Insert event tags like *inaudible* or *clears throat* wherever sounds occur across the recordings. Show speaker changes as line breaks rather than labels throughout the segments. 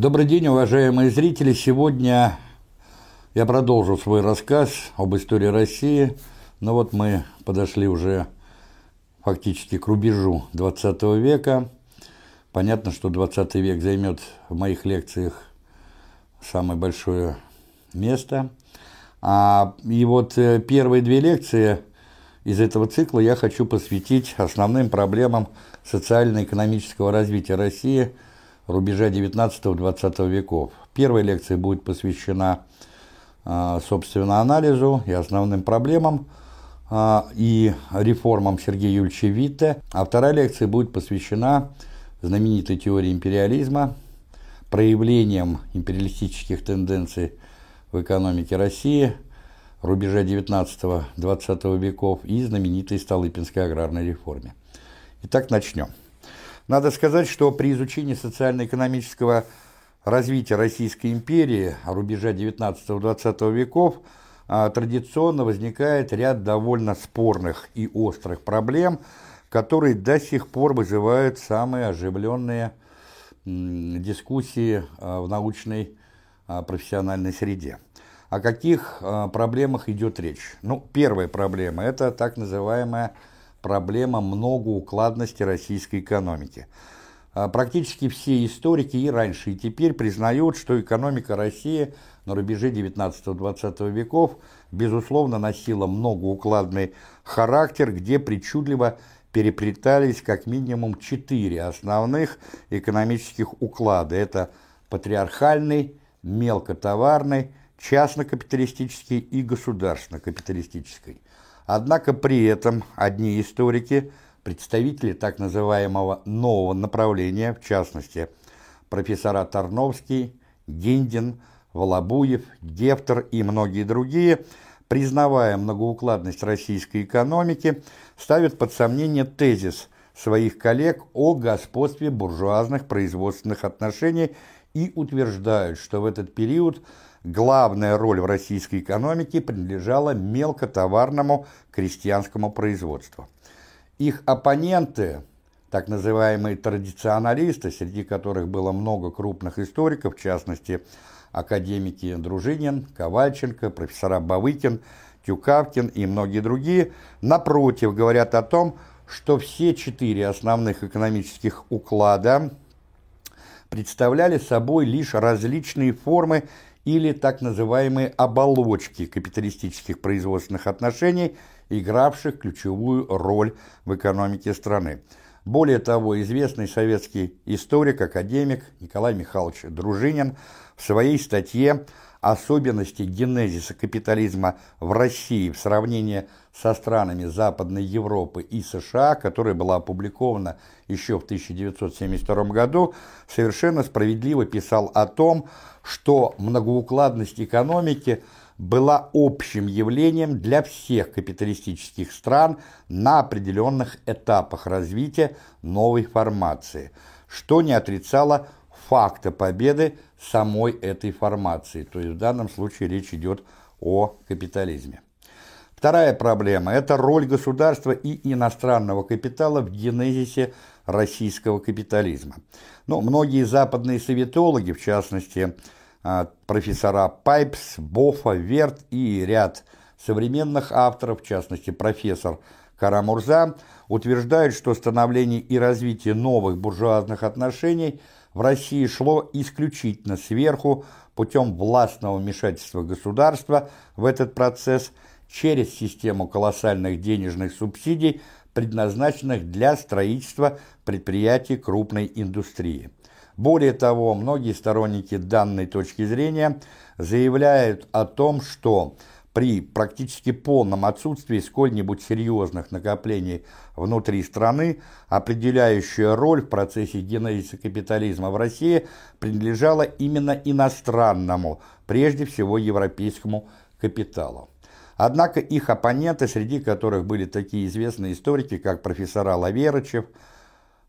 Добрый день, уважаемые зрители! Сегодня я продолжу свой рассказ об истории России. Но вот мы подошли уже фактически к рубежу 20 века. Понятно, что 20 век займет в моих лекциях самое большое место. А, и вот э, первые две лекции из этого цикла я хочу посвятить основным проблемам социально-экономического развития России – рубежа 19-20 веков. Первая лекция будет посвящена, а, собственно, анализу и основным проблемам а, и реформам Сергея Юрьевича Витте, а вторая лекция будет посвящена знаменитой теории империализма, проявлениям империалистических тенденций в экономике России рубежа 19-20 веков и знаменитой Столыпинской аграрной реформе. Итак, начнем. Надо сказать, что при изучении социально-экономического развития Российской империи рубежа 19-20 веков а, традиционно возникает ряд довольно спорных и острых проблем, которые до сих пор вызывают самые оживленные дискуссии а, в научной а, профессиональной среде. О каких проблемах идет речь? Ну, первая проблема – это так называемая проблема многоукладности российской экономики. А, практически все историки и раньше, и теперь признают, что экономика России на рубеже 19-20 веков безусловно носила многоукладный характер, где причудливо переплетались как минимум четыре основных экономических уклада. Это патриархальный, мелкотоварный, частно-капиталистический и государственно-капиталистический. Однако при этом одни историки, представители так называемого нового направления, в частности, профессора Тарновский, Гиндин, Волобуев, Гефтер и многие другие, признавая многоукладность российской экономики, ставят под сомнение тезис своих коллег о господстве буржуазных производственных отношений и утверждают, что в этот период – главная роль в российской экономике принадлежала мелкотоварному крестьянскому производству. Их оппоненты, так называемые традиционалисты, среди которых было много крупных историков, в частности, академики Дружинин, Ковальченко, профессора Бавыкин, Тюкавкин и многие другие, напротив, говорят о том, что все четыре основных экономических уклада представляли собой лишь различные формы или так называемые оболочки капиталистических производственных отношений, игравших ключевую роль в экономике страны. Более того, известный советский историк, академик Николай Михайлович Дружинин в своей статье особенности генезиса капитализма в России в сравнении со странами Западной Европы и США, которая была опубликована еще в 1972 году, совершенно справедливо писал о том, что многоукладность экономики была общим явлением для всех капиталистических стран на определенных этапах развития новой формации, что не отрицало факта победы самой этой формации, то есть в данном случае речь идет о капитализме. Вторая проблема – это роль государства и иностранного капитала в генезисе российского капитализма. Но многие западные советологи, в частности, а, профессора Пайпс, Бофа, Верт и ряд современных авторов, в частности, профессор Карамурза, утверждают, что становление и развитие новых буржуазных отношений – в России шло исключительно сверху путем властного вмешательства государства в этот процесс через систему колоссальных денежных субсидий, предназначенных для строительства предприятий крупной индустрии. Более того, многие сторонники данной точки зрения заявляют о том, что при практически полном отсутствии сколь-нибудь серьезных накоплений внутри страны, определяющая роль в процессе генезиса капитализма в России принадлежала именно иностранному, прежде всего европейскому капиталу. Однако их оппоненты, среди которых были такие известные историки, как профессора Лаверычев,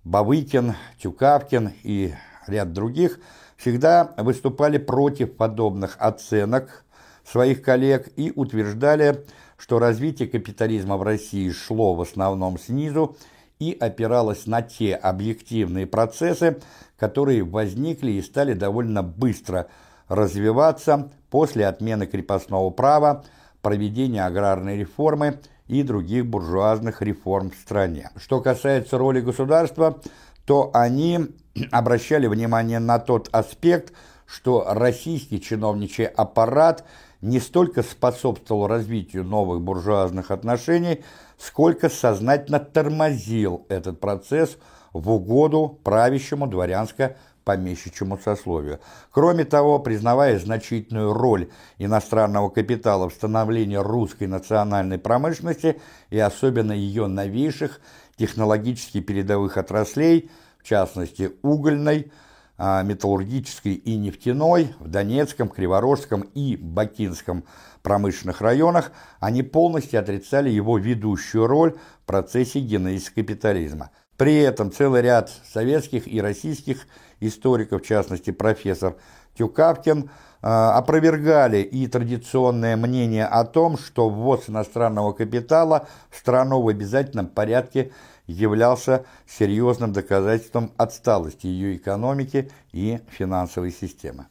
Бавыкин, Тюкавкин и ряд других, всегда выступали против подобных оценок своих коллег и утверждали, что развитие капитализма в России шло в основном снизу и опиралась на те объективные процессы, которые возникли и стали довольно быстро развиваться после отмены крепостного права, проведения аграрной реформы и других буржуазных реформ в стране. Что касается роли государства, то они *clears throat* обращали внимание на тот аспект, что российский чиновничий аппарат не столько способствовал развитию новых буржуазных отношений, сколько сознательно тормозил этот процесс в угоду правящему дворянско-помещичьему сословию. Кроме того, признавая значительную роль иностранного капитала в становлении русской национальной промышленности и особенно ее новейших технологически передовых отраслей, в частности угольной, металлургической и нефтяной в Донецком, Криворожском и Бакинском промышленных районах, они полностью отрицали его ведущую роль в процессе генезиса капитализма. При этом целый ряд советских и российских историков, в частности профессор Тюкавкин, а, опровергали и традиционное мнение о том, что ввоз иностранного капитала в страну в обязательном порядке являлся серьезным доказательством отсталости ее экономики и финансовой системы.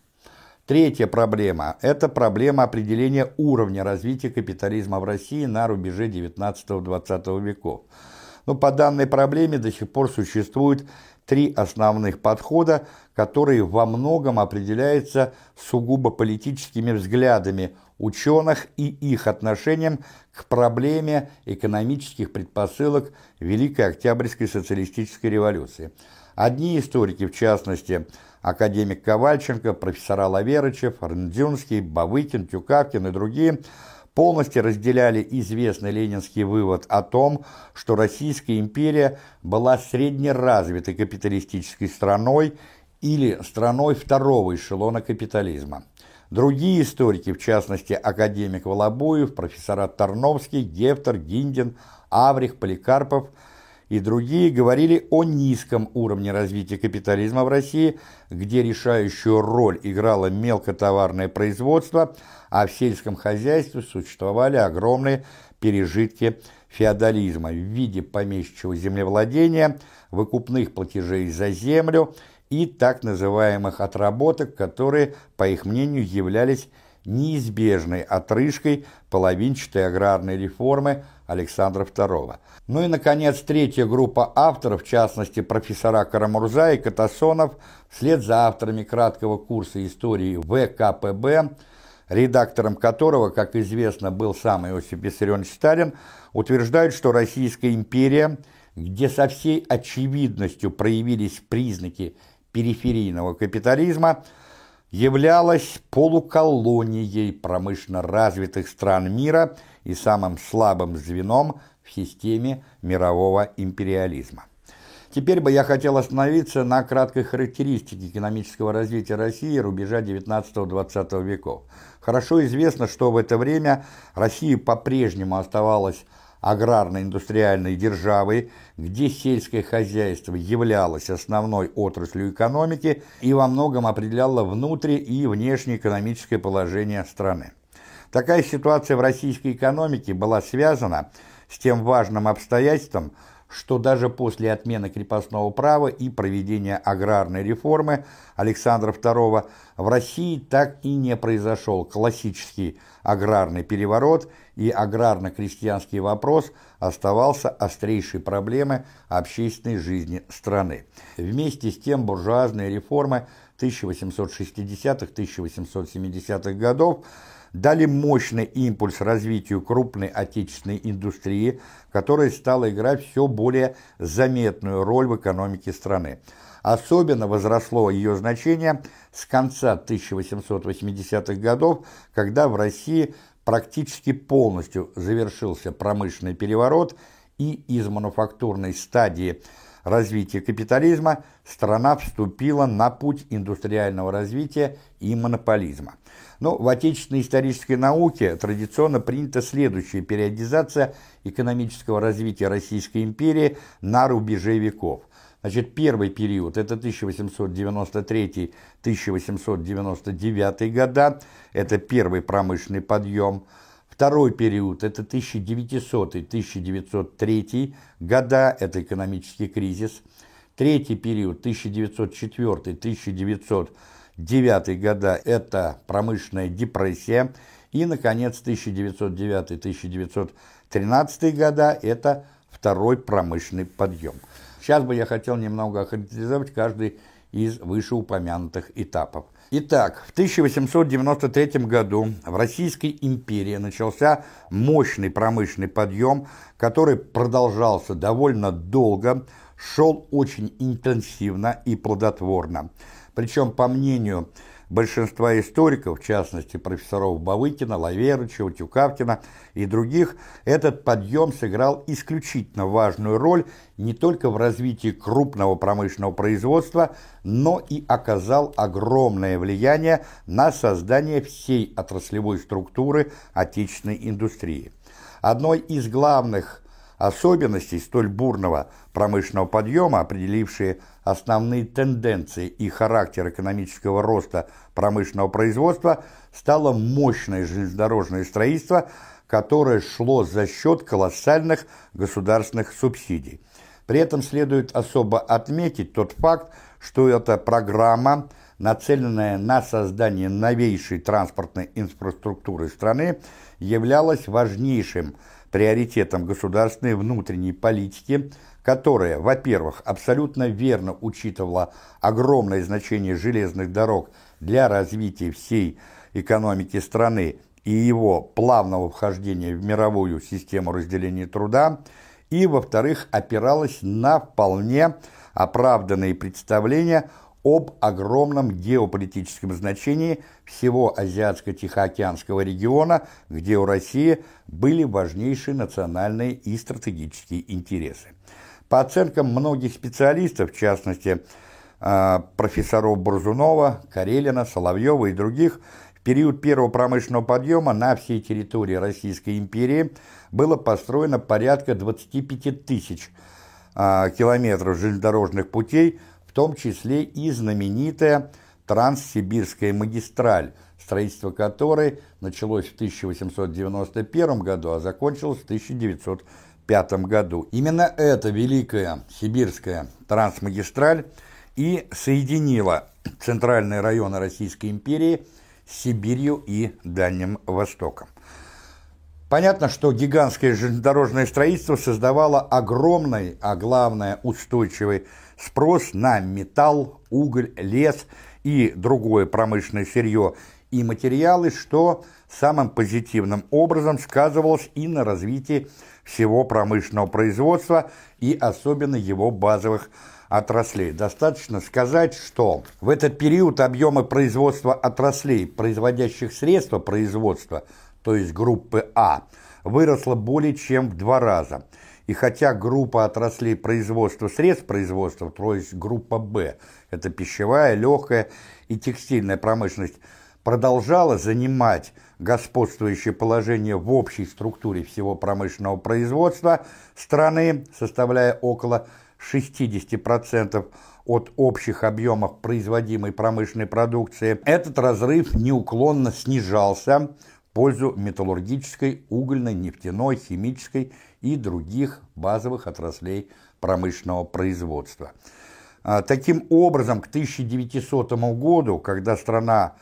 Третья проблема – это проблема определения уровня развития капитализма в России на рубеже 19-20 веков. Но по данной проблеме до сих пор существует три основных подхода, которые во многом определяются сугубо политическими взглядами ученых и их отношением к проблеме экономических предпосылок Великой Октябрьской социалистической революции. Одни историки, в частности, академик Ковальченко, профессора Лаверычев, Рндзюнский, Бавыкин, Тюкавкин и другие, полностью разделяли известный ленинский вывод о том, что Российская империя была среднеразвитой капиталистической страной или страной второго эшелона капитализма. Другие историки, в частности академик Волобуев, профессора Тарновский, Гефтер, Гиндин, Аврих, Поликарпов и другие говорили о низком уровне развития капитализма в России, где решающую роль играло мелкотоварное производство, а в сельском хозяйстве существовали огромные пережитки феодализма в виде помещичьего землевладения, выкупных платежей за землю и так называемых отработок, которые, по их мнению, являлись неизбежной отрыжкой половинчатой аграрной реформы Александра II. Ну и, наконец, третья группа авторов, в частности, профессора Карамурза и Катасонов, вслед за авторами краткого курса истории ВКПБ, редактором которого, как известно, был сам Иосиф Виссарионович Сталин, утверждают, что Российская империя, где со всей очевидностью проявились признаки периферийного капитализма являлась полуколонией промышленно развитых стран мира и самым слабым звеном в системе мирового империализма. Теперь бы я хотел остановиться на краткой характеристике экономического развития России рубежа 19-20 веков. Хорошо известно, что в это время Россия по-прежнему оставалась аграрно-индустриальной державой, где сельское хозяйство являлось основной отраслью экономики и во многом определяло внутри- и внешнеэкономическое положение страны. Такая ситуация в российской экономике была связана с тем важным обстоятельством, что даже после отмены крепостного права и проведения аграрной реформы Александра II в России так и не произошел классический аграрный переворот, и аграрно-крестьянский вопрос оставался острейшей проблемой общественной жизни страны. Вместе с тем буржуазные реформы 1860-1870-х годов дали мощный импульс развитию крупной отечественной индустрии, которая стала играть все более заметную роль в экономике страны. Особенно возросло ее значение с конца 1880-х годов, когда в России практически полностью завершился промышленный переворот и из мануфактурной стадии развития капитализма страна вступила на путь индустриального развития и монополизма. Но в отечественной исторической науке традиционно принята следующая периодизация экономического развития Российской империи на рубеже веков. Значит, первый период – это 1893-1899 года, это первый промышленный подъем. Второй период – это 1900-1903 года, это экономический кризис. Третий период – 1904-1909 года – это промышленная депрессия. И, наконец, 1909-1913 года – это второй промышленный подъем. Сейчас бы я хотел немного охарактеризовать каждый из вышеупомянутых этапов. Итак, в 1893 году в Российской империи начался мощный промышленный подъем, который продолжался довольно долго, шел очень интенсивно и плодотворно. Причем, по мнению большинства историков, в частности профессоров Бавыкина, Лаверычева, Тюкавкина и других, этот подъем сыграл исключительно важную роль не только в развитии крупного промышленного производства, но и оказал огромное влияние на создание всей отраслевой структуры отечественной индустрии. Одной из главных особенностей столь бурного промышленного подъема, определившие основные тенденции и характер экономического роста промышленного производства, стало мощное железнодорожное строительство, которое шло за счет колоссальных государственных субсидий. При этом следует особо отметить тот факт, что эта программа, нацеленная на создание новейшей транспортной инфраструктуры страны, являлась важнейшим приоритетом государственной внутренней политики, которая, во-первых, абсолютно верно учитывала огромное значение железных дорог для развития всей экономики страны и его плавного вхождения в мировую систему разделения труда, и, во-вторых, опиралась на вполне оправданные представления об огромном геополитическом значении всего Азиатско-Тихоокеанского региона, где у России были важнейшие национальные и стратегические интересы. По оценкам многих специалистов, в частности, а, профессоров Борзунова, Карелина, Соловьева и других, в период первого промышленного подъема на всей территории Российской империи было построено порядка 25 тысяч а, километров железнодорожных путей, том числе и знаменитая Транссибирская магистраль, строительство которой началось в 1891 году, а закончилось в 1905 году. Именно эта великая сибирская трансмагистраль и соединила центральные районы Российской империи с Сибирью и Дальним Востоком. Понятно, что гигантское железнодорожное строительство создавало огромный, а главное устойчивый спрос на металл, уголь, лес и другое промышленное сырье и материалы, что самым позитивным образом сказывалось и на развитии всего промышленного производства и особенно его базовых отраслей. Достаточно сказать, что в этот период объемы производства отраслей, производящих средства производства – то есть группы А, выросла более чем в два раза. И хотя группа отраслей производства средств производства, то есть группа Б, это пищевая, легкая и текстильная промышленность, продолжала занимать господствующее положение в общей структуре всего промышленного производства страны, составляя около 60% от общих объемов производимой промышленной продукции, этот разрыв неуклонно снижался пользу металлургической, угольной, нефтяной, химической и других базовых отраслей промышленного производства. А, таким образом, к 1900 году, когда страна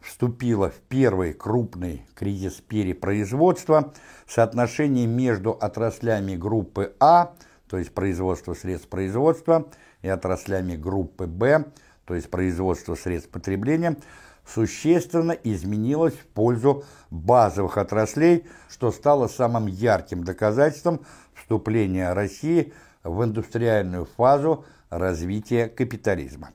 вступила в первый крупный кризис перепроизводства, соотношение между отраслями группы А, то есть производство средств производства, и отраслями группы Б, то есть производство средств потребления – существенно изменилась в пользу базовых отраслей, что стало самым ярким доказательством вступления России в индустриальную фазу развития капитализма.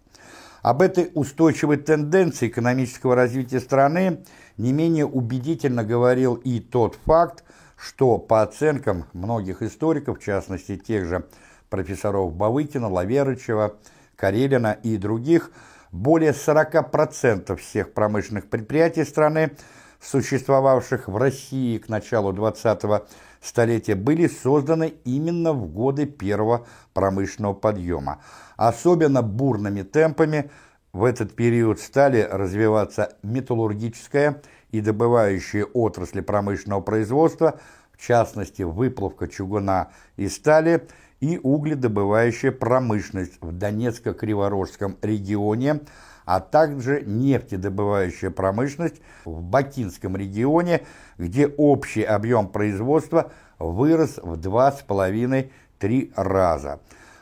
Об этой устойчивой тенденции экономического развития страны не менее убедительно говорил и тот факт, что по оценкам многих историков, в частности тех же профессоров Бавыкина, Лаверычева, Карелина и других – более 40% всех промышленных предприятий страны, существовавших в России к началу 20-го столетия, были созданы именно в годы первого промышленного подъема. Особенно бурными темпами в этот период стали развиваться металлургическая и добывающие отрасли промышленного производства, в частности выплавка чугуна и стали, и угледобывающая промышленность в Донецко-Криворожском регионе, а также нефтедобывающая промышленность в Бакинском регионе, где общий объем производства вырос в 2,5-3 раза.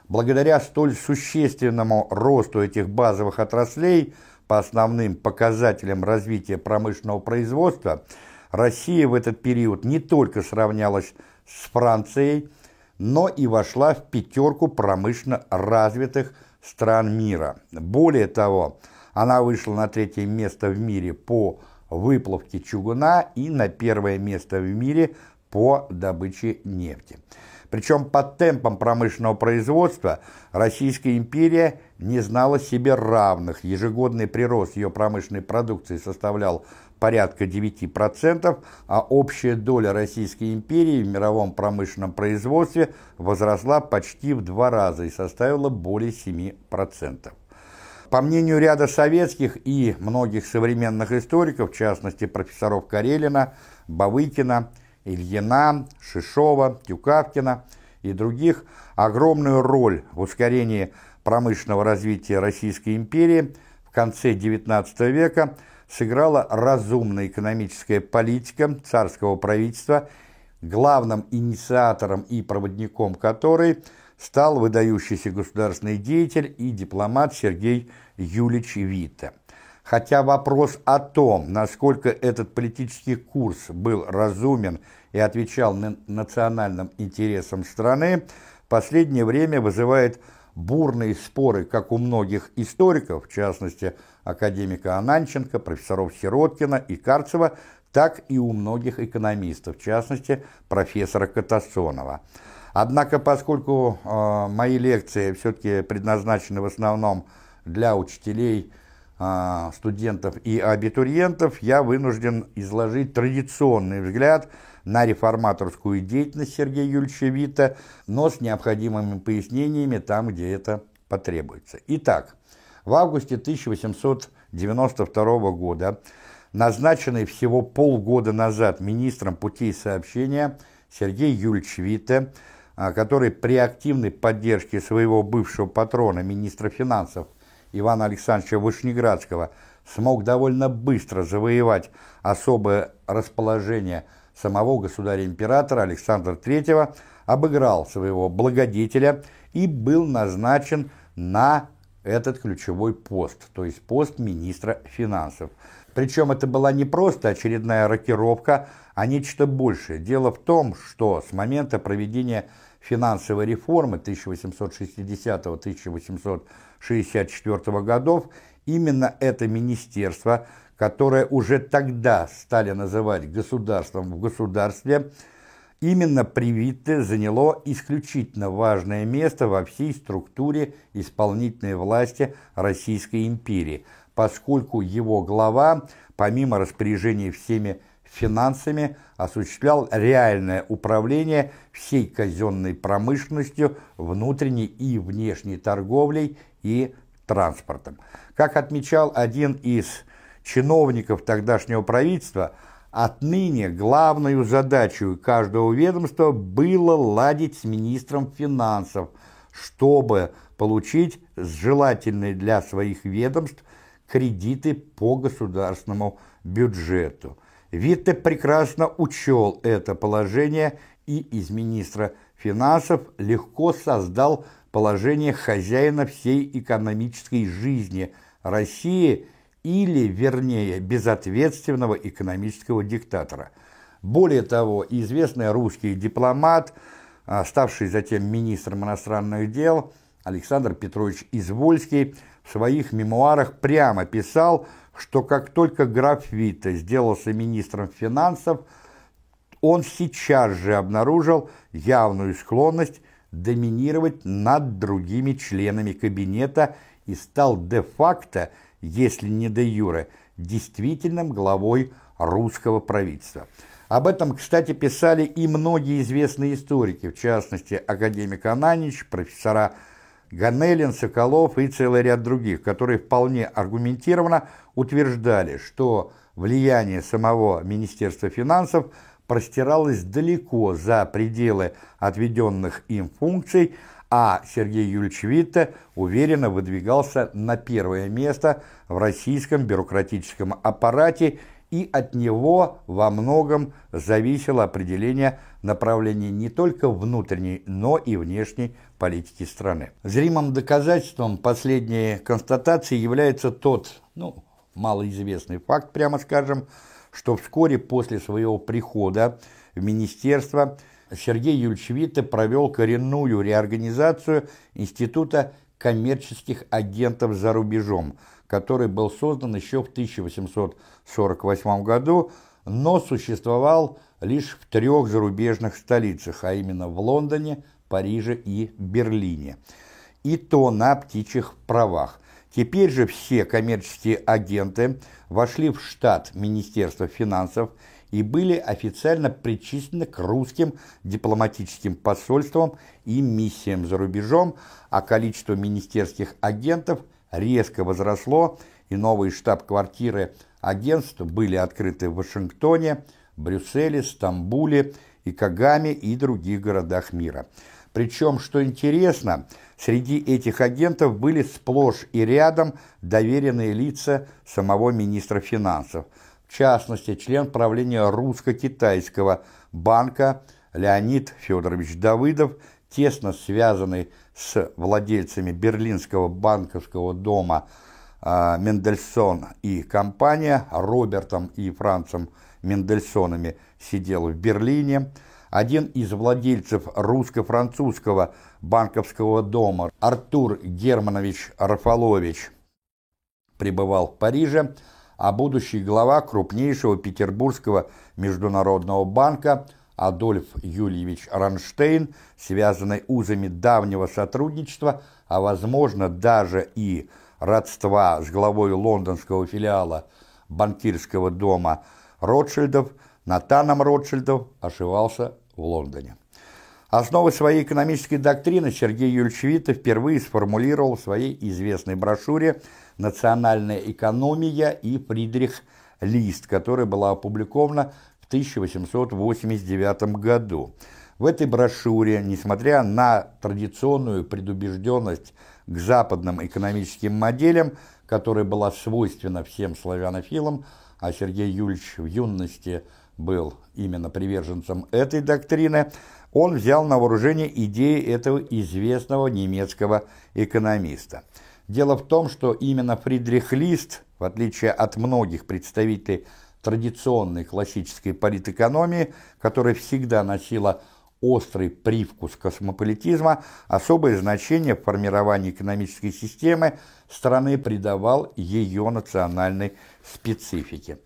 Благодаря столь существенному росту этих базовых отраслей по основным показателям развития промышленного производства, Россия в этот период не только сравнялась с Францией, но и вошла в пятерку промышленно развитых стран мира. Более того, она вышла на третье место в мире по выплавке чугуна и на первое место в мире по добыче нефти. Причем по темпам промышленного производства Российская империя не знала себе равных. Ежегодный прирост ее промышленной продукции составлял порядка 9%, а общая доля Российской империи в мировом промышленном производстве возросла почти в два раза и составила более 7%. По мнению ряда советских и многих современных историков, в частности профессоров Карелина, Бавыкина, Ильина, Шишова, Тюкавкина и других, огромную роль в ускорении промышленного развития Российской империи в конце XIX века сыграла разумная экономическая политика царского правительства, главным инициатором и проводником которой стал выдающийся государственный деятель и дипломат Сергей Юлич Витте. Хотя вопрос о том, насколько этот политический курс был разумен и отвечал на национальным интересам страны, в последнее время вызывает бурные споры как у многих историков, в частности академика Ананченко, профессоров Сироткина и Карцева, так и у многих экономистов, в частности профессора Катасонова. Однако, поскольку э, мои лекции все-таки предназначены в основном для учителей, студентов и абитуриентов, я вынужден изложить традиционный взгляд на реформаторскую деятельность Сергея Юрьевича Вита, но с необходимыми пояснениями там, где это потребуется. Итак, в августе 1892 года назначенный всего полгода назад министром путей сообщения Сергей Юрьевич Витте а, который при активной поддержке своего бывшего патрона, министра финансов Ивана Александровича Вышнеградского, смог довольно быстро завоевать особое расположение самого государя-императора Александра III, обыграл своего благодетеля и был назначен на этот ключевой пост, то есть пост министра финансов. Причем это была не просто очередная рокировка, а нечто большее. Дело в том, что с момента проведения финансовой реформы 1860-1864 годов именно это министерство, которое уже тогда стали называть государством в государстве, именно Привитте заняло исключительно важное место во всей структуре исполнительной власти Российской империи, поскольку его глава, помимо распоряжения всеми финансами осуществлял реальное управление всей казенной промышленностью, внутренней и внешней торговлей и транспортом. Как отмечал один из чиновников тогдашнего правительства, отныне главной задачей каждого ведомства было ладить с министром финансов, чтобы получить желательные для своих ведомств кредиты по государственному бюджету. Витте прекрасно учел это положение и из министра финансов легко создал положение хозяина всей экономической жизни России или, вернее, безответственного экономического диктатора. Более того, известный русский дипломат, а, ставший затем министром иностранных дел, Александр Петрович Извольский в своих мемуарах прямо писал, что как только граф Вита сделался министром финансов, он сейчас же обнаружил явную склонность доминировать над другими членами кабинета и стал де-факто, если не де-юре, действительным главой русского правительства. Об этом, кстати, писали и многие известные историки, в частности, академик Ананич, профессора Ганелин, Соколов и целый ряд других, которые вполне аргументированно утверждали, что влияние самого Министерства финансов простиралось далеко за пределы отведенных им функций, а Сергей Юрьевич Витте уверенно выдвигался на первое место в российском бюрократическом аппарате и от него во многом зависело определение направления не только внутренней, но и внешней политики страны. Зримым доказательством последней констатации является тот, ну, малоизвестный факт, прямо скажем, что вскоре после своего прихода в министерство Сергей Юрьевич Витте провел коренную реорганизацию Института коммерческих агентов за рубежом, который был создан еще в 1848 году, но существовал лишь в трех зарубежных столицах, а именно в Лондоне, Париже и Берлине. И то на птичьих правах. Теперь же все коммерческие агенты вошли в штат Министерства финансов и были официально причислены к русским дипломатическим посольствам и миссиям за рубежом, а количество министерских агентов резко возросло, и новые штаб-квартиры агентств были открыты в Вашингтоне, Брюсселе, Стамбуле и Кагаме и других городах мира. Причем, что интересно, среди этих агентов были сплошь и рядом доверенные лица самого министра финансов, в частности, член правления русско-китайского банка Леонид Федорович Давыдов, тесно связанный с владельцами берлинского банковского дома э, Мендельсон и компания Робертом и Францем Мендельсонами сидел в Берлине, один из владельцев русско-французского банковского дома Артур Германович Рафалович пребывал в Париже, а будущий глава крупнейшего петербургского международного банка Адольф Юльевич Ранштейн, связанный узами давнего сотрудничества, а возможно даже и родства с главой лондонского филиала банкирского дома Ротшильдов, Натаном Ротшильдов ошивался в Лондоне. Основы своей экономической доктрины Сергей Юрьевич Вита впервые сформулировал в своей известной брошюре «Национальная экономия» и «Фридрих Лист», которая была опубликована в 1889 году. В этой брошюре, несмотря на традиционную предубежденность к западным экономическим моделям, которая была свойственна всем славянофилам, а Сергей Юрьевич в юности был именно приверженцем этой доктрины, он взял на вооружение идеи этого известного немецкого экономиста. Дело в том, что именно Фридрих Лист, в отличие от многих представителей традиционной классической политэкономии, которая всегда носила острый привкус космополитизма, особое значение в формировании экономической системы страны придавал ее национальной специфике.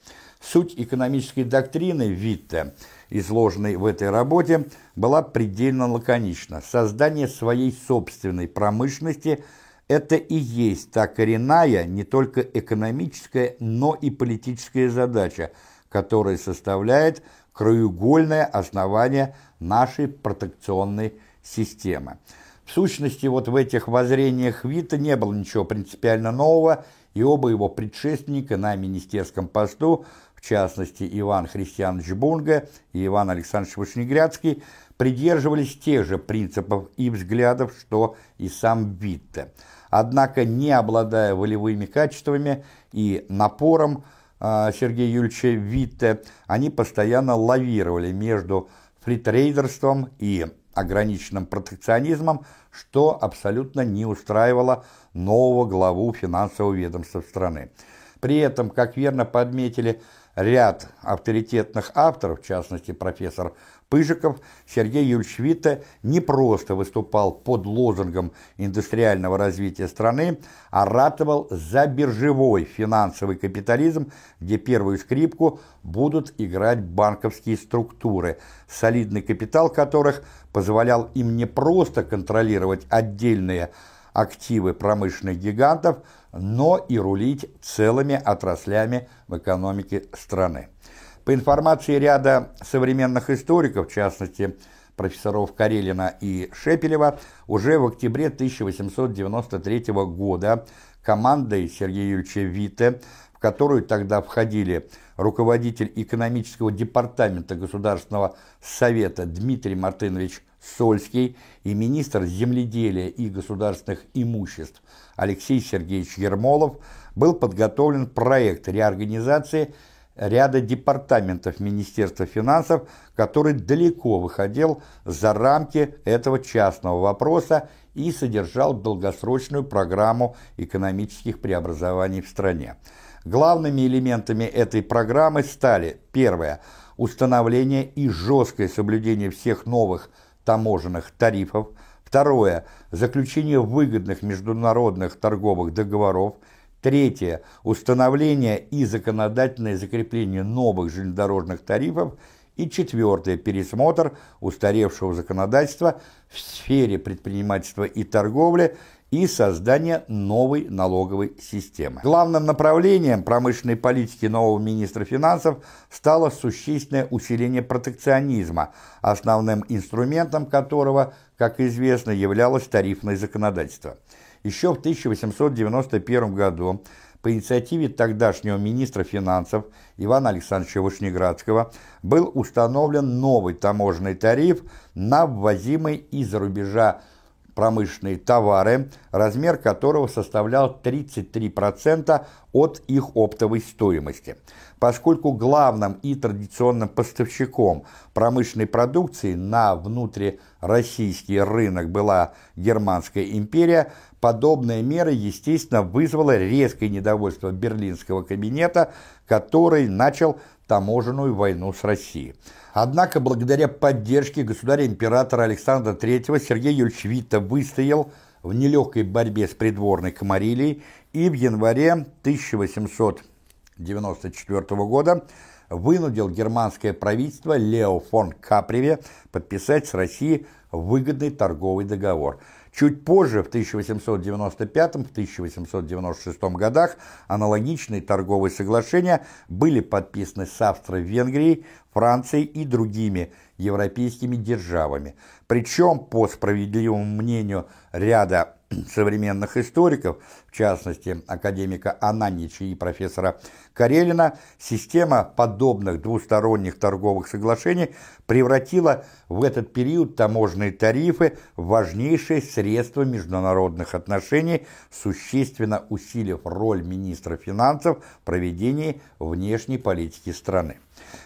Суть экономической доктрины Витте, изложенной в этой работе, была предельно лаконична. Создание своей собственной промышленности – это и есть та коренная, не только экономическая, но и политическая задача, которая составляет краеугольное основание нашей протекционной системы. В сущности, вот в этих воззрениях Вита не было ничего принципиально нового, и оба его предшественника на министерском посту, в частности Иван Христианович Бунга и Иван Александрович Вышнегрядский, придерживались тех же принципов и взглядов, что и сам Витте. Однако, не обладая волевыми качествами и напором э, Сергея Юрьевича Витте, они постоянно лавировали между фритрейдерством и ограниченным протекционизмом, что абсолютно не устраивало нового главу финансового ведомства страны. При этом, как верно подметили ряд авторитетных авторов, в частности профессор Пыжиков, Сергей Юрьевич Витте не просто выступал под лозунгом индустриального развития страны, а ратовал за биржевой финансовый капитализм, где первую скрипку будут играть банковские структуры, солидный капитал которых позволял им не просто контролировать отдельные активы промышленных гигантов, но и рулить целыми отраслями в экономике страны. По информации ряда современных историков, в частности, профессоров Карелина и Шепелева, уже в октябре 1893 года командой Сергея Юрьевича Витте которую тогда входили руководитель экономического департамента Государственного совета Дмитрий Мартынович Сольский и министр земледелия и государственных имуществ Алексей Сергеевич Ермолов, был подготовлен проект реорганизации ряда департаментов Министерства финансов, который далеко выходил за рамки этого частного вопроса и содержал долгосрочную программу экономических преобразований в стране. Главными элементами этой программы стали первое – установление и жесткое соблюдение всех новых таможенных тарифов, второе – заключение выгодных международных торговых договоров, третье – установление и законодательное закрепление новых железнодорожных тарифов. И четвертое – пересмотр устаревшего законодательства в сфере предпринимательства и торговли – и создание новой налоговой системы. Главным направлением промышленной политики нового министра финансов стало существенное усиление протекционизма, основным инструментом которого, как известно, являлось тарифное законодательство. Еще в 1891 году по инициативе тогдашнего министра финансов Ивана Александровича Вышнеградского был установлен новый таможенный тариф на ввозимый из-за рубежа промышленные товары, размер которого составлял 33% от их оптовой стоимости. Поскольку главным и традиционным поставщиком промышленной продукции на внутрироссийский рынок была Германская империя, подобная мера, естественно, вызвала резкое недовольство берлинского кабинета, который начал таможенную войну с Россией. Однако, благодаря поддержке государя-императора Александра III Сергей Юльевич Витта выстоял в нелегкой борьбе с придворной Камарилией и в январе 1894 года вынудил германское правительство Лео фон Капреве подписать с Россией выгодный торговый договор – Чуть позже, в 1895-1896 годах, аналогичные торговые соглашения были подписаны с Австро-Венгрией, Францией и другими европейскими державами. Причем, по справедливому мнению ряда современных историков, в частности академика Ананича и профессора Карелина, система подобных двусторонних торговых соглашений превратила в этот период таможенные тарифы в важнейшее средство международных отношений, существенно усилив роль министра финансов в проведении внешней политики страны.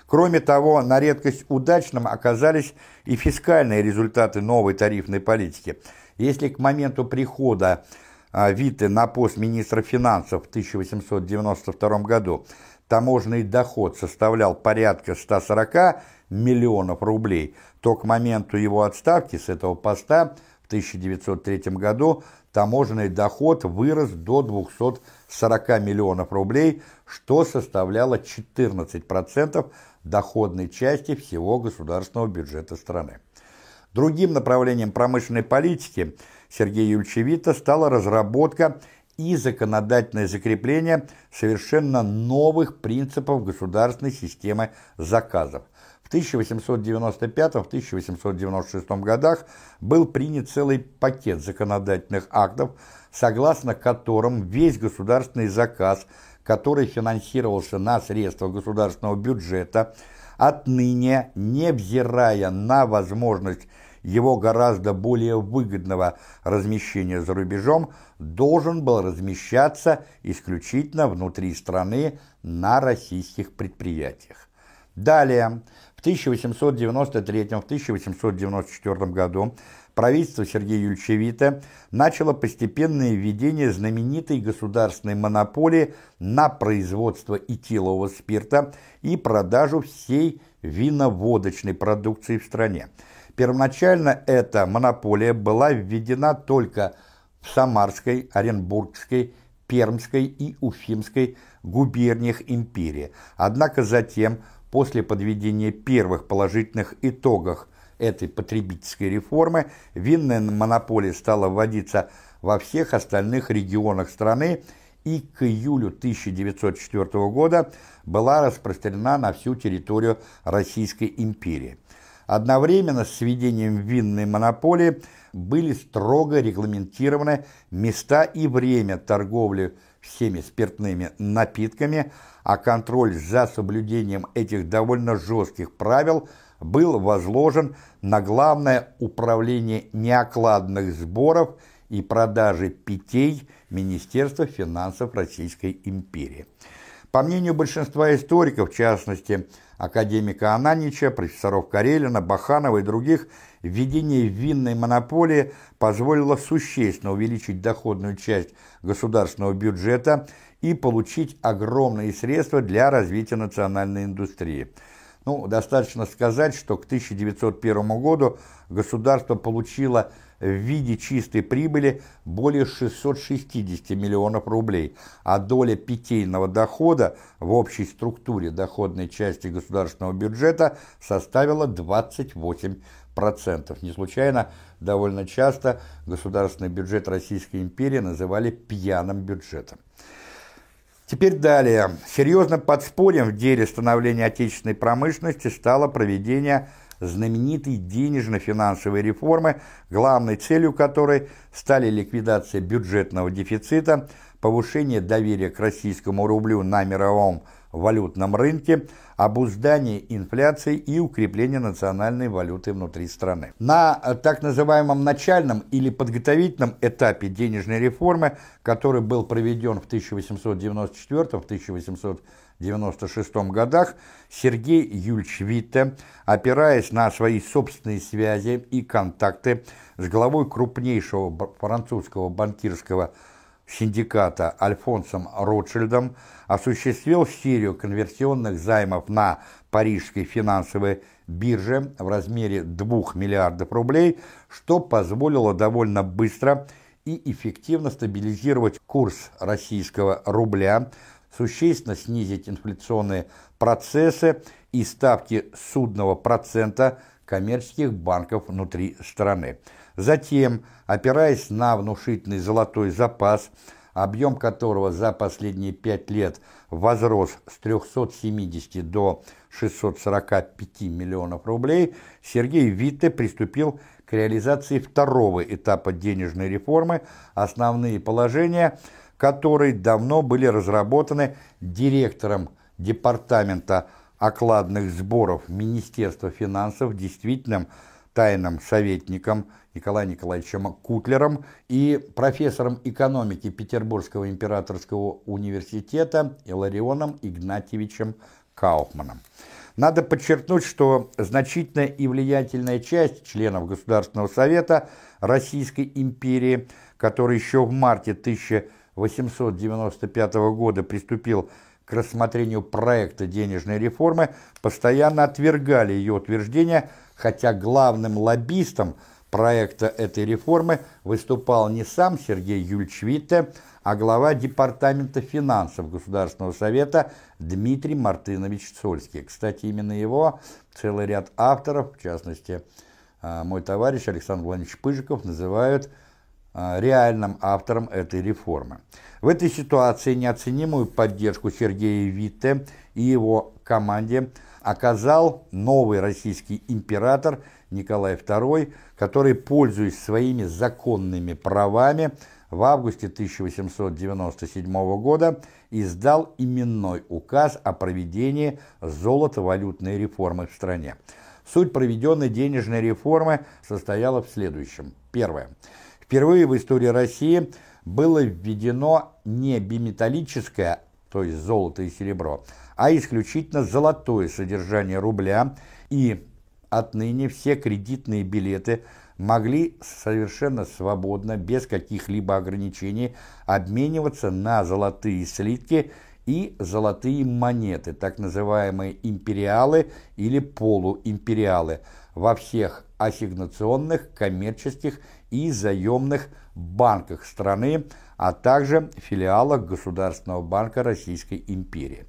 Кроме того, на редкость удачным оказались и фискальные результаты новой тарифной политики – если к моменту прихода а, Виты на пост министра финансов в 1892 году таможенный доход составлял порядка 140 миллионов рублей, то к моменту его отставки с этого поста в 1903 году таможенный доход вырос до 240 миллионов рублей, что составляло 14% доходной части всего государственного бюджета страны. Другим направлением промышленной политики Сергея Юрьевича Вита стала разработка и законодательное закрепление совершенно новых принципов государственной системы заказов. В 1895-1896 годах был принят целый пакет законодательных актов, согласно которым весь государственный заказ, который финансировался на средства государственного бюджета, отныне, невзирая на возможность его гораздо более выгодного размещения за рубежом, должен был размещаться исключительно внутри страны на российских предприятиях. Далее, в 1893-1894 году правительство Сергея Юрьевича Вита начало постепенное введение знаменитой государственной монополии на производство этилового спирта и продажу всей виноводочной продукции в стране. Первоначально эта монополия была введена только в Самарской, Оренбургской, Пермской и Уфимской губерниях империи. Однако затем, после подведения первых положительных итогов этой потребительской реформы винная монополия стала вводиться во всех остальных регионах страны и к июлю 1904 года была распространена на всю территорию Российской империи. Одновременно с введением винной монополии были строго регламентированы места и время торговли всеми спиртными напитками, а контроль за соблюдением этих довольно жестких правил был возложен на Главное управление неокладных сборов и продажи питей Министерства финансов Российской империи. По мнению большинства историков, в частности, академика Ананича, профессоров Карелина, Баханова и других, введение винной монополии позволило существенно увеличить доходную часть государственного бюджета и получить огромные средства для развития национальной индустрии. Ну, достаточно сказать, что к 1901 году государство получило в виде чистой прибыли более 660 миллионов рублей, а доля питейного дохода в общей структуре доходной части государственного бюджета составила 28%. Не случайно довольно часто государственный бюджет Российской империи называли пьяным бюджетом. Теперь далее. Серьезным подспорьем в деле становления отечественной промышленности стало проведение знаменитой денежно-финансовой реформы, главной целью которой стали ликвидация бюджетного дефицита, повышение доверия к российскому рублю на мировом валютном рынке, обуздание инфляции и укрепление национальной валюты внутри страны. На так называемом начальном или подготовительном этапе денежной реформы, который был проведен в 1894-1895 1996 годах Сергей Юльч Витте, опираясь на свои собственные связи и контакты с главой крупнейшего французского банкирского синдиката Альфонсом Ротшильдом, осуществил серию конверсионных займов на парижской финансовой бирже в размере 2 миллиардов рублей, что позволило довольно быстро и эффективно стабилизировать курс российского рубля, существенно снизить инфляционные процессы и ставки судного процента коммерческих банков внутри страны. Затем, опираясь на внушительный золотой запас, объем которого за последние пять лет возрос с 370 до 645 миллионов рублей, Сергей Витте приступил к реализации второго этапа денежной реформы, основные положения – которые давно были разработаны директором Департамента окладных сборов Министерства финансов, действительным тайным советником Николаем Николаевичем Кутлером и профессором экономики Петербургского императорского университета Иларионом Игнатьевичем Кауфманом. Надо подчеркнуть, что значительная и влиятельная часть членов Государственного совета Российской империи, который еще в марте 1900 895 года приступил к рассмотрению проекта денежной реформы, постоянно отвергали ее утверждения, хотя главным лоббистом проекта этой реформы выступал не сам Сергей Юльч а глава Департамента финансов Государственного совета Дмитрий Мартынович Цольский. Кстати, именно его целый ряд авторов, в частности, а, мой товарищ Александр Владимирович Пыжиков, называют реальным автором этой реформы. В этой ситуации неоценимую поддержку Сергея Витте и его команде оказал новый российский император Николай II, который, пользуясь своими законными правами, в августе 1897 года издал именной указ о проведении золотовалютной реформы в стране. Суть проведенной денежной реформы состояла в следующем. Первое. Впервые в истории России было введено не биметаллическое, то есть золото и серебро, а исключительно золотое содержание рубля, и отныне все кредитные билеты могли совершенно свободно, без каких-либо ограничений, обмениваться на золотые слитки и золотые монеты, так называемые империалы или полуимпериалы, во всех ассигнационных, коммерческих и заемных банках страны, а также филиалах Государственного банка Российской империи.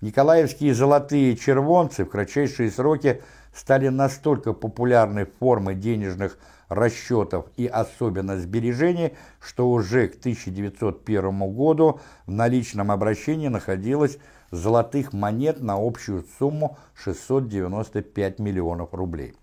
Николаевские золотые червонцы в кратчайшие сроки стали настолько популярной формой денежных расчетов и особенно сбережений, что уже к 1901 году в наличном обращении находилось золотых монет на общую сумму 695 миллионов рублей.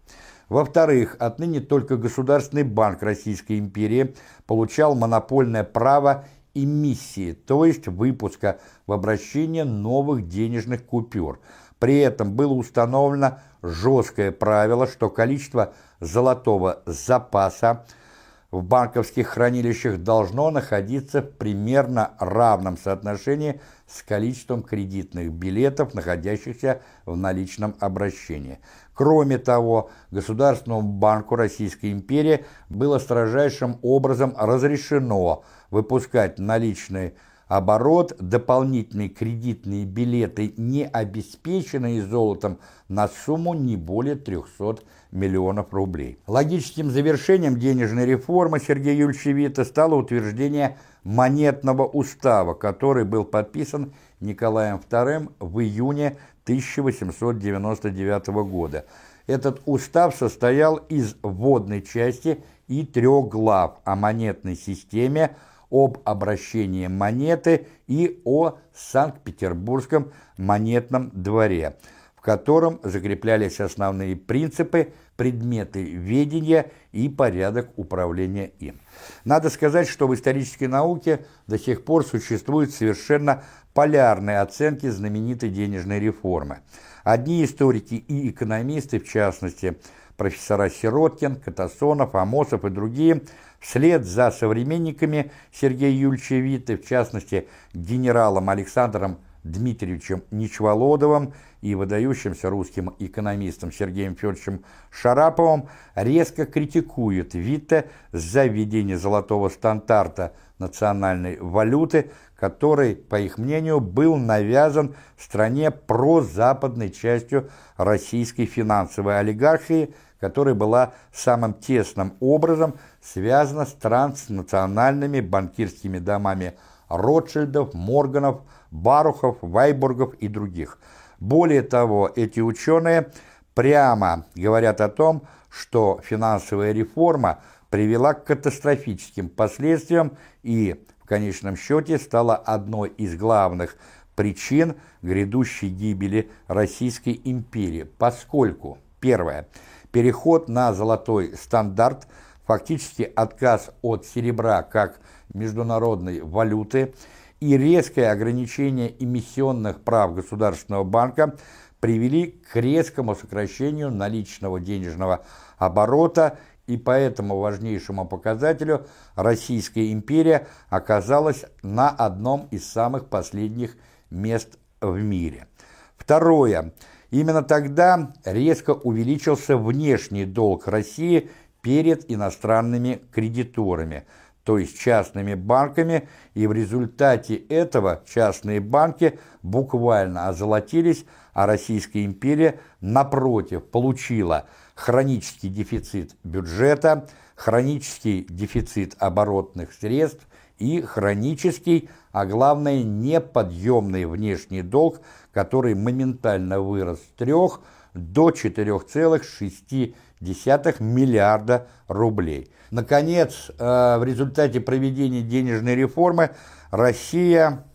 Во-вторых, отныне только Государственный банк Российской империи получал монопольное право эмиссии, то есть выпуска в обращение новых денежных купюр. При этом было установлено жесткое правило, что количество золотого запаса в банковских хранилищах должно находиться в примерно равном соотношении с количеством кредитных билетов, находящихся в наличном обращении. Кроме того, Государственному банку Российской империи было строжайшим образом разрешено выпускать наличные оборот, дополнительные кредитные билеты, не обеспеченные золотом, на сумму не более 300 миллионов рублей. Логическим завершением денежной реформы Сергея Юрьевича Вита стало утверждение монетного устава, который был подписан Николаем II в июне 1899 года. Этот устав состоял из вводной части и трех глав о монетной системе, об обращении монеты и о Санкт-Петербургском монетном дворе, в котором закреплялись основные принципы, предметы ведения и порядок управления им. Надо сказать, что в исторической науке до сих пор существуют совершенно полярные оценки знаменитой денежной реформы. Одни историки и экономисты, в частности, профессора Сироткин, Катасонов, Амосов и другие, вслед за современниками Сергея Юльевича Виты, в частности, генералом Александром Дмитриевичем Ничволодовым и выдающимся русским экономистом Сергеем Федоровичем Шараповым, резко критикуют Витте за введение золотого стандарта национальной валюты, который, по их мнению, был навязан стране прозападной частью российской финансовой олигархии, которая была самым тесным образом связана с транснациональными банкирскими домами Ротшильдов, Морганов, Барухов, Вайбургов и других. Более того, эти ученые прямо говорят о том, что финансовая реформа привела к катастрофическим последствиям и конечном счете стала одной из главных причин грядущей гибели Российской империи, поскольку, первое, переход на золотой стандарт, фактически отказ от серебра как международной валюты и резкое ограничение эмиссионных прав Государственного банка привели к резкому сокращению наличного денежного оборота и по этому важнейшему показателю Российская империя оказалась на одном из самых последних мест в мире. Второе. Именно тогда резко увеличился внешний долг России перед иностранными кредиторами, то есть частными банками, и в результате этого частные банки буквально озолотились, а Российская империя, напротив, получила – хронический дефицит бюджета, хронический дефицит оборотных средств и хронический, а главное неподъемный внешний долг, который моментально вырос с 3 до 4,6 миллиарда рублей. Наконец, э, в результате проведения денежной реформы Россия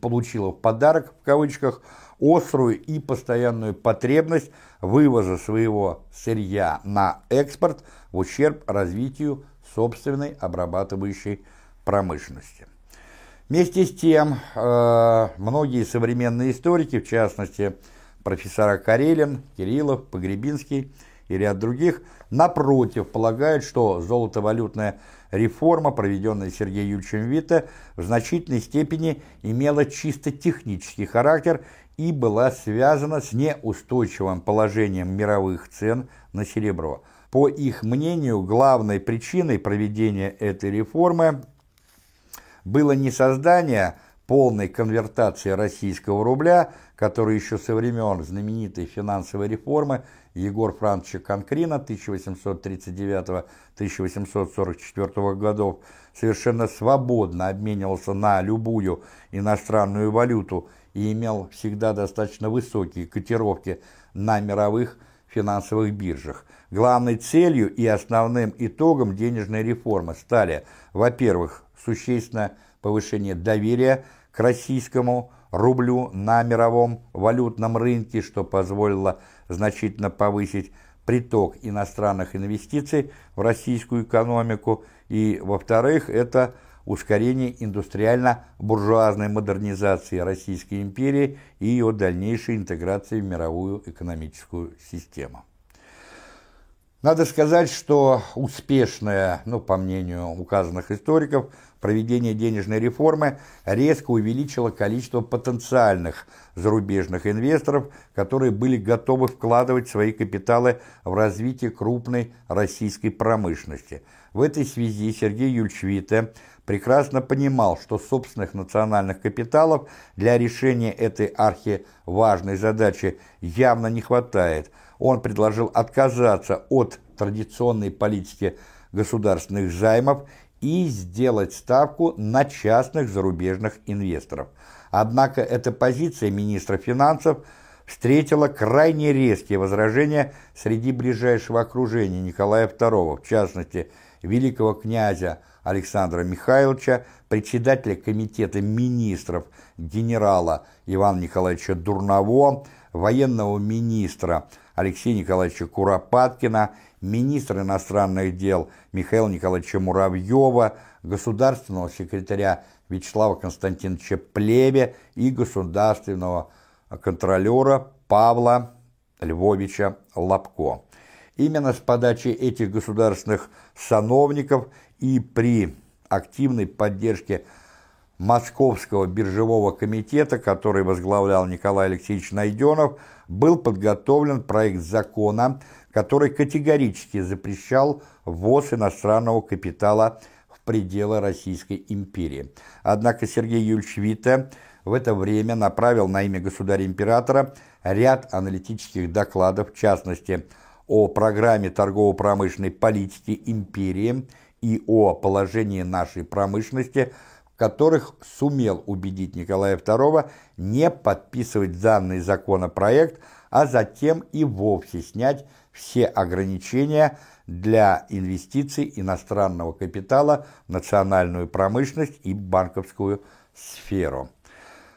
получила в подарок, в кавычках, острую и постоянную потребность вывоза своего сырья на экспорт в ущерб развитию собственной обрабатывающей промышленности. Вместе с тем, э, многие современные историки, в частности, профессора Карелин, Кириллов, Погребинский и ряд других, напротив, полагают, что золотовалютная реформа, проведенная Сергеем Юрьевичем Витте, в значительной степени имела чисто технический характер и была связана с неустойчивым положением мировых цен на серебро. По их мнению, главной причиной проведения этой реформы было не создание полной конвертации российского рубля, который еще со времен знаменитой финансовой реформы Егор Францовича Конкрина 1839-1844 годов совершенно свободно обменивался на любую иностранную валюту и имел всегда достаточно высокие котировки на мировых финансовых биржах. Главной целью и основным итогом денежной реформы стали, во-первых, существенное повышение доверия к российскому рублю на мировом валютном рынке, что позволило значительно повысить приток иностранных инвестиций в российскую экономику, и, во-вторых, это ускорение индустриально-буржуазной модернизации Российской империи и ее дальнейшей интеграции в мировую экономическую систему. Надо сказать, что успешное, ну, по мнению указанных историков, проведение денежной реформы резко увеличило количество потенциальных зарубежных инвесторов, которые были готовы вкладывать свои капиталы в развитие крупной российской промышленности. В этой связи Сергей Юльчвите прекрасно понимал, что собственных национальных капиталов для решения этой архиважной задачи явно не хватает – он предложил отказаться от традиционной политики государственных займов и сделать ставку на частных зарубежных инвесторов. Однако эта позиция министра финансов встретила крайне резкие возражения среди ближайшего окружения Николая II, в частности, великого князя Александра Михайловича, председателя комитета министров генерала Ивана Николаевича Дурново, военного министра Алексея Николаевича Куропаткина, министра иностранных дел Михаила Николаевича Муравьева, государственного секретаря Вячеслава Константиновича Плеве и государственного контролера Павла Львовича Лобко. Именно с подачи этих государственных сановников и при активной поддержке Московского биржевого комитета, который возглавлял Николай Алексеевич Найденов, был подготовлен проект закона, который категорически запрещал ввоз иностранного капитала в пределы Российской империи. Однако Сергей Юльевич Витте в это время направил на имя государя-императора ряд аналитических докладов, в частности, о программе торгово-промышленной политики империи и о положении нашей промышленности – которых сумел убедить Николая II не подписывать данный законопроект, а затем и вовсе снять все ограничения для инвестиций иностранного капитала в национальную промышленность и банковскую сферу.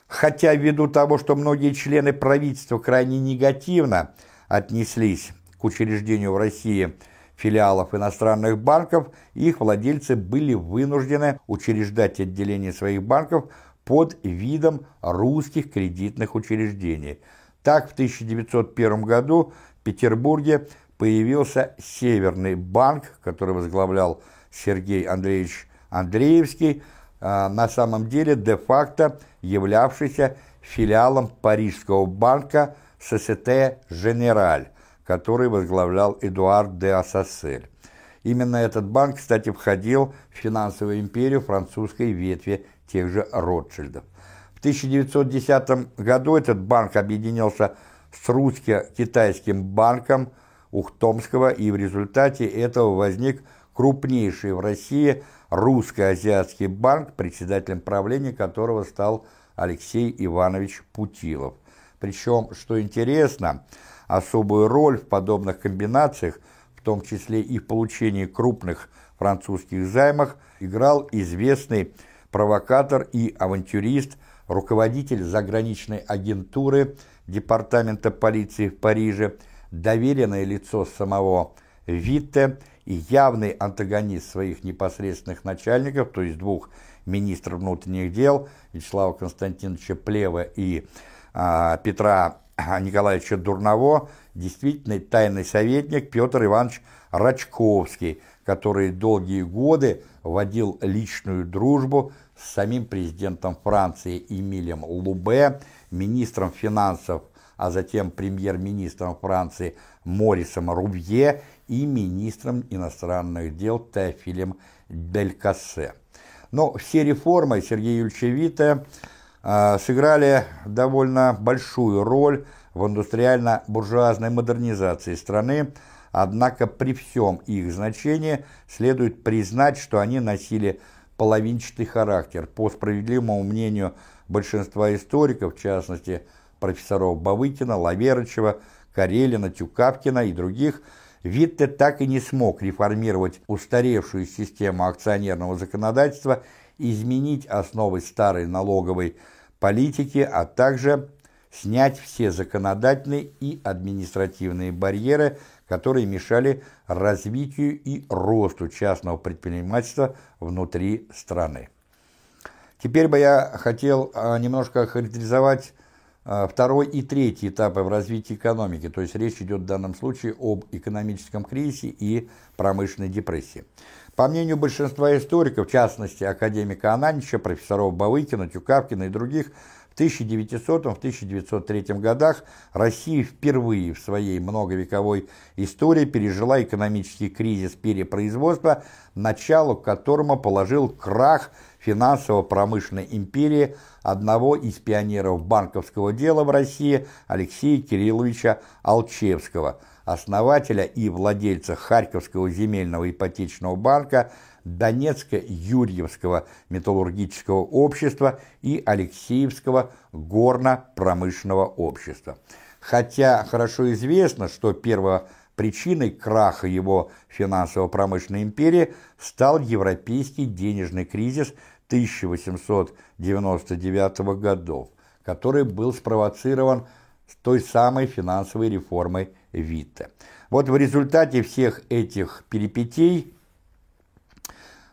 Хотя ввиду того, что многие члены правительства крайне негативно отнеслись к учреждению в России – филиалов иностранных банков, их владельцы были вынуждены учреждать отделения своих банков под видом русских кредитных учреждений. Так, в 1901 году Петербурге появился Северный банк, который возглавлял Сергей Андреевич Андреевский, а, на самом деле де-факто являвшийся филиалом Парижского банка Société Générale, который возглавлял Эдуард де Ассассель. Именно этот банк, кстати, входил в финансовую империю французской ветви тех же Ротшильдов. В 1910 году этот банк объединился с русско-китайским банком Ухтомского, и в результате этого возник крупнейший в России русско-азиатский банк, председателем правления которого стал Алексей Иванович Путилов. Причем, что интересно, Особую роль в подобных комбинациях, в том числе и в получении крупных французских займов, играл известный провокатор и авантюрист, руководитель заграничной агентуры Департамента полиции в Париже, доверенное лицо самого Витте и явный антагонист своих непосредственных начальников, то есть двух министров внутренних дел, Вячеслава Константиновича Плева и а, Петра Николаевича Дурново действительно тайный советник Петр Иванович Рачковский, который долгие годы водил личную дружбу с самим президентом Франции Эмилем Лубе, министром финансов, а затем премьер-министром Франции Морисом Рувье и министром иностранных дел Теофилем Белькассе. Но все реформы Сергея Юрьевича Вита а, сыграли довольно большую роль в индустриально-буржуазной модернизации страны, однако при всем их значении следует признать, что они носили половинчатый характер. По справедливому мнению большинства историков, в частности профессоров Бавыкина, Лаверычева, Карелина, Тюкавкина и других, Витте так и не смог реформировать устаревшую систему акционерного законодательства изменить основы старой налоговой политики, а также снять все законодательные и административные барьеры, которые мешали развитию и росту частного предпринимательства внутри страны. Теперь бы я хотел а, немножко характеризовать а, второй и третий этапы в развитии экономики, то есть речь идет в данном случае об экономическом кризисе и промышленной депрессии. По мнению большинства историков, в частности академика Ананича, профессоров Бавыкина, Тюкавкина и других, в 1900-1903 годах Россия впервые в своей многовековой истории пережила экономический кризис перепроизводства, начало которому положил крах финансово-промышленной империи одного из пионеров банковского дела в России Алексея Кирилловича Алчевского, основателя и владельца Харьковского земельного ипотечного банка, Донецко-Юрьевского металлургического общества и Алексеевского горно-промышленного общества. Хотя хорошо известно, что первопричиной краха его финансово-промышленной империи стал европейский денежный кризис 1899 годов, который был спровоцирован той самой финансовой реформой Витте. Вот в результате всех этих перипетий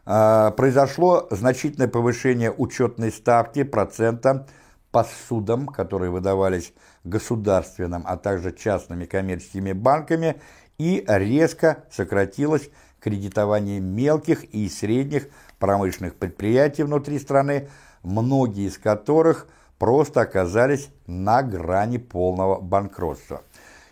э, произошло значительное повышение учетной ставки процента по судам, которые выдавались государственным, а также частными коммерческими банками, и резко сократилось кредитование мелких и средних промышленных предприятий внутри страны, многие из которых просто оказались на грани полного банкротства.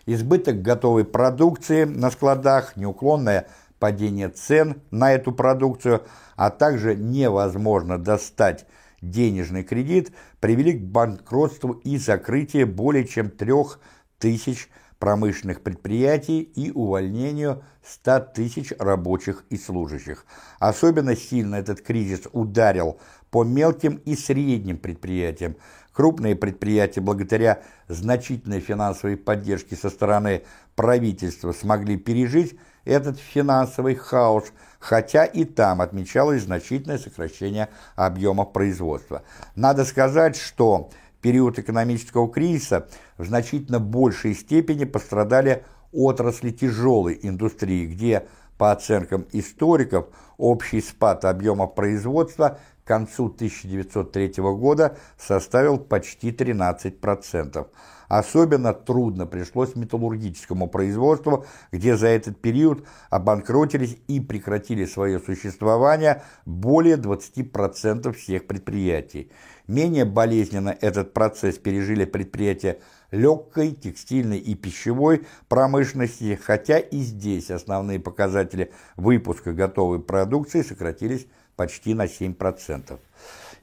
Избыток готовой продукции на складах, неуклонное падение цен на эту продукцию, а также невозможно достать денежный кредит, привели к банкротству и закрытию более чем трех тысяч промышленных предприятий и увольнению 100 тысяч рабочих и служащих. Особенно сильно этот кризис ударил по мелким и средним предприятиям. Крупные предприятия благодаря значительной финансовой поддержке со стороны правительства смогли пережить этот финансовый хаос, хотя и там отмечалось значительное сокращение объемов производства. Надо сказать, что период экономического кризиса в значительно большей степени пострадали отрасли тяжелой индустрии, где, по оценкам историков, общий спад объема производства к концу 1903 года составил почти 13%. Особенно трудно пришлось металлургическому производству, где за этот период обанкротились и прекратили свое существование более 20% всех предприятий. Менее болезненно этот процесс пережили предприятия легкой, текстильной и пищевой промышленности, хотя и здесь основные показатели выпуска готовой продукции сократились почти на 7%.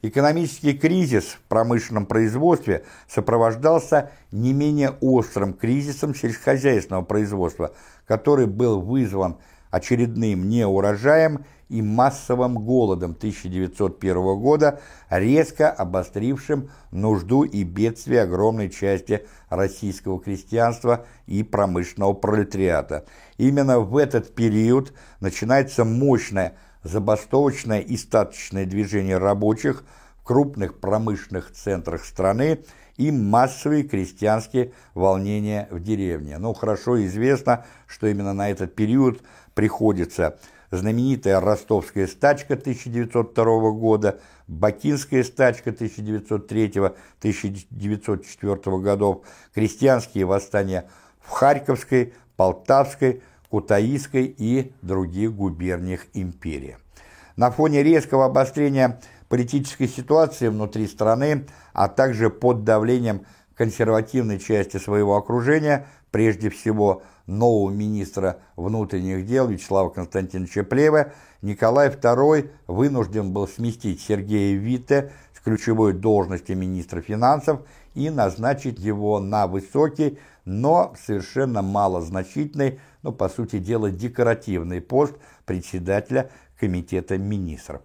Экономический кризис в промышленном производстве сопровождался не менее острым кризисом сельскохозяйственного производства, который был вызван очередным неурожаем и массовым голодом 1901 года, резко обострившим нужду и бедствие огромной части российского крестьянства и промышленного пролетариата. Именно в этот период начинается мощное забастовочное и статочное движение рабочих в крупных промышленных центрах страны и массовые крестьянские волнения в деревне. Ну, хорошо известно, что именно на этот период приходится знаменитая ростовская стачка 1902 года, бакинская стачка 1903-1904 годов, крестьянские восстания в Харьковской, Полтавской, Кутаисской и других губерниях империи. На фоне резкого обострения политической ситуации внутри страны, а также под давлением консервативной части своего окружения, прежде всего нового министра внутренних дел Вячеслава Константиновича Плева, Николай II вынужден был сместить Сергея Витте с ключевой должности министра финансов и назначить его на высокий, но совершенно малозначительный, ну, по сути дела, декоративный пост председателя Комитета министров.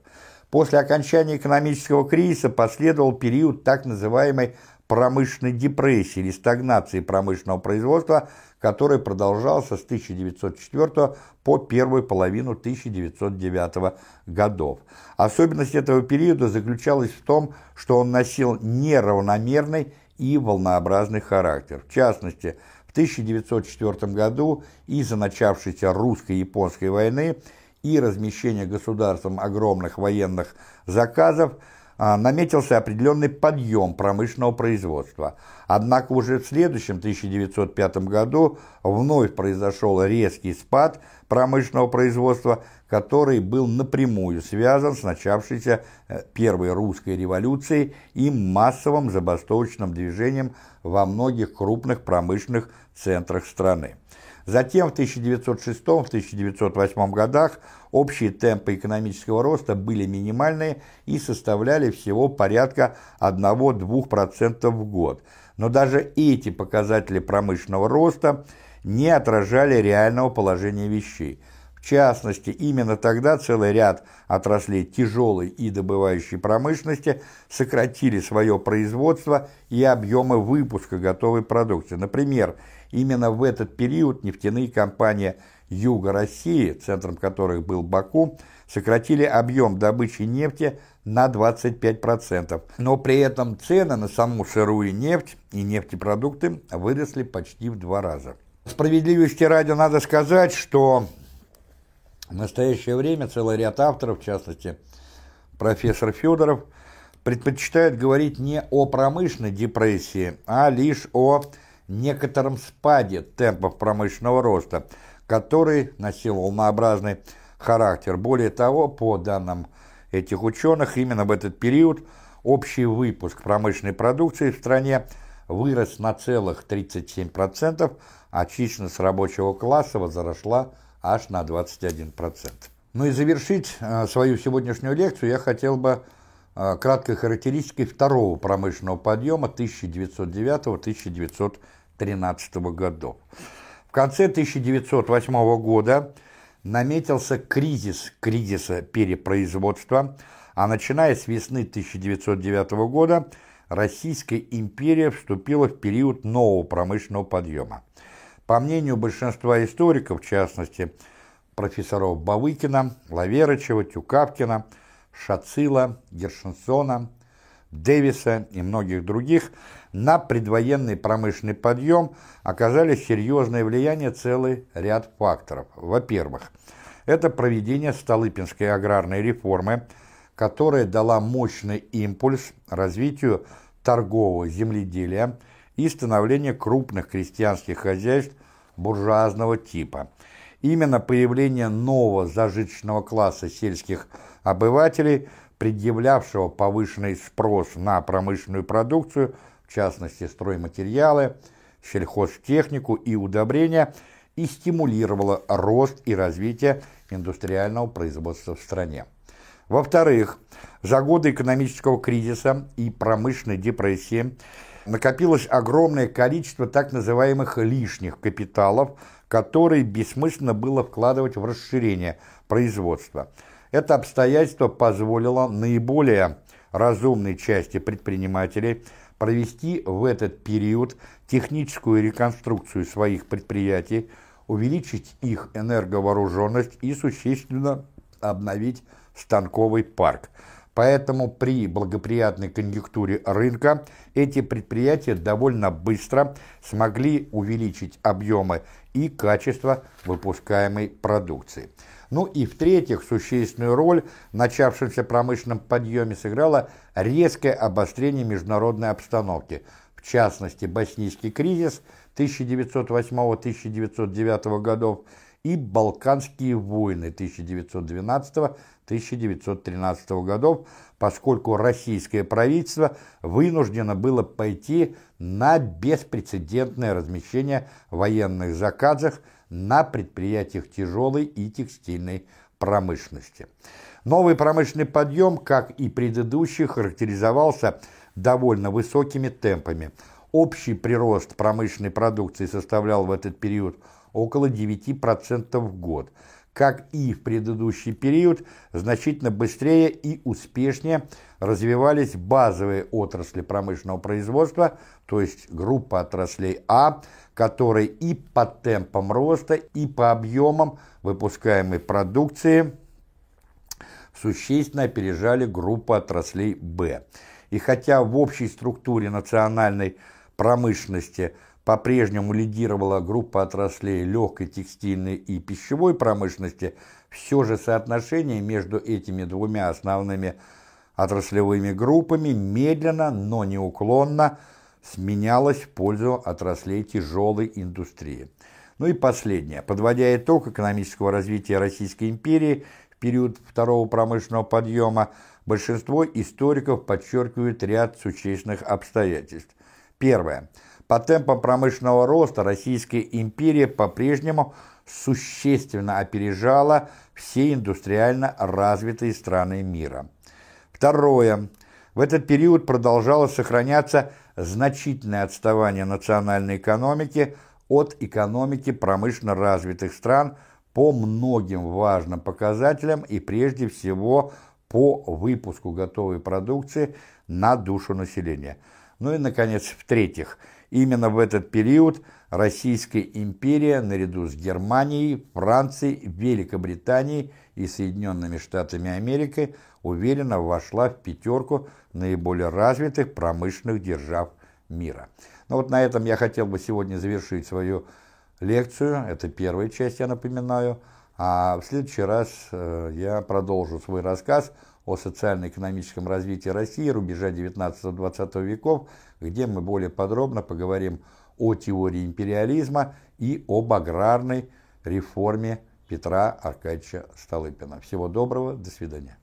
После окончания экономического кризиса последовал период так называемой промышленной депрессии или стагнации промышленного производства, который продолжался с 1904 по первую половину 1909 годов. Особенность этого периода заключалась в том, что он носил неравномерный и волнообразный характер. В частности, в 1904 году из-за начавшейся русско-японской войны и размещения государством огромных военных заказов наметился определенный подъем промышленного производства. Однако уже в следующем 1905 году вновь произошел резкий спад промышленного производства, который был напрямую связан с начавшейся э, Первой русской революцией и массовым забастовочным движением во многих крупных промышленных центрах страны. Затем в 1906-1908 годах общие темпы экономического роста были минимальные и составляли всего порядка 1-2% в год. Но даже эти показатели промышленного роста не отражали реального положения вещей. В частности, именно тогда целый ряд отраслей тяжелой и добывающей промышленности сократили свое производство и объемы выпуска готовой продукции. Например, именно в этот период нефтяные компании Юга России, центром которых был Баку, сократили объем добычи нефти на 25%, но при этом цены на саму сырую нефть и нефтепродукты выросли почти в два раза. Справедливости ради надо сказать, что в настоящее время целый ряд авторов, в частности профессор Федоров, предпочитают говорить не о промышленной депрессии, а лишь о некотором спаде темпов промышленного роста, который носил волнообразный характер. Более того, по данным этих ученых, именно в этот период общий выпуск промышленной продукции в стране вырос на целых 37%, а численность рабочего класса возросла аж на 21%. Ну и завершить э, свою сегодняшнюю лекцию я хотел бы э, краткой характеристикой второго промышленного подъема 1909-1913 годов. В конце 1908 года наметился кризис кризиса перепроизводства, а начиная с весны 1909 года Российская империя вступила в период нового промышленного подъема. По мнению большинства историков, в частности, профессоров Бавыкина, Лаверычева, Тюкавкина, Шацила, Гершинсона, Дэвиса и многих других, на предвоенный промышленный подъем оказали серьезное влияние целый ряд факторов. Во-первых, это проведение Столыпинской аграрной реформы, которая дала мощный импульс развитию торгового земледелия и становления крупных крестьянских хозяйств буржуазного типа. Именно появление нового зажиточного класса сельских обывателей, предъявлявшего повышенный спрос на промышленную продукцию, в частности стройматериалы, сельхозтехнику и удобрения, и стимулировало рост и развитие индустриального производства в стране. Во-вторых, за годы экономического кризиса и промышленной депрессии накопилось огромное количество так называемых лишних капиталов, которые бессмысленно было вкладывать в расширение производства. Это обстоятельство позволило наиболее разумной части предпринимателей провести в этот период техническую реконструкцию своих предприятий, увеличить их энерговооруженность и существенно обновить станковый парк – Поэтому при благоприятной конъюнктуре рынка эти предприятия довольно быстро смогли увеличить объемы и качество выпускаемой продукции. Ну и в-третьих, существенную роль в начавшемся промышленном подъеме сыграло резкое обострение международной обстановки, в частности боснийский кризис 1908-1909 годов и Балканские войны 1912-1913 годов, поскольку российское правительство вынуждено было пойти на беспрецедентное размещение военных заказов на предприятиях тяжелой и текстильной промышленности. Новый промышленный подъем, как и предыдущий, характеризовался довольно высокими темпами. Общий прирост промышленной продукции составлял в этот период около 9% в год. Как и в предыдущий период, значительно быстрее и успешнее развивались базовые отрасли промышленного производства, то есть группа отраслей А, которые и по темпам роста, и по объемам выпускаемой продукции существенно опережали группу отраслей Б. И хотя в общей структуре национальной промышленности по-прежнему лидировала группа отраслей легкой, текстильной и пищевой промышленности, все же соотношение между этими двумя основными отраслевыми группами медленно, но неуклонно сменялось в пользу отраслей тяжелой индустрии. Ну и последнее. Подводя итог экономического развития Российской империи в период второго промышленного подъема, большинство историков подчеркивают ряд существенных обстоятельств. Первое. По темпам промышленного роста Российская империя по-прежнему существенно опережала все индустриально развитые страны мира. Второе. В этот период продолжало сохраняться значительное отставание национальной экономики от экономики промышленно развитых стран по многим важным показателям и прежде всего по выпуску готовой продукции на душу населения. Ну и, наконец, в-третьих, именно в этот период Российская империя наряду с Германией, Францией, Великобританией и Соединенными Штатами Америки уверенно вошла в пятерку наиболее развитых промышленных держав мира. Ну вот на этом я хотел бы сегодня завершить свою лекцию. Это первая часть, я напоминаю. А в следующий раз э, я продолжу свой рассказ о социально-экономическом развитии России рубежа 19-20 веков, где мы более подробно поговорим о теории империализма и об аграрной реформе Петра Аркадьевича Столыпина. Всего доброго, до свидания.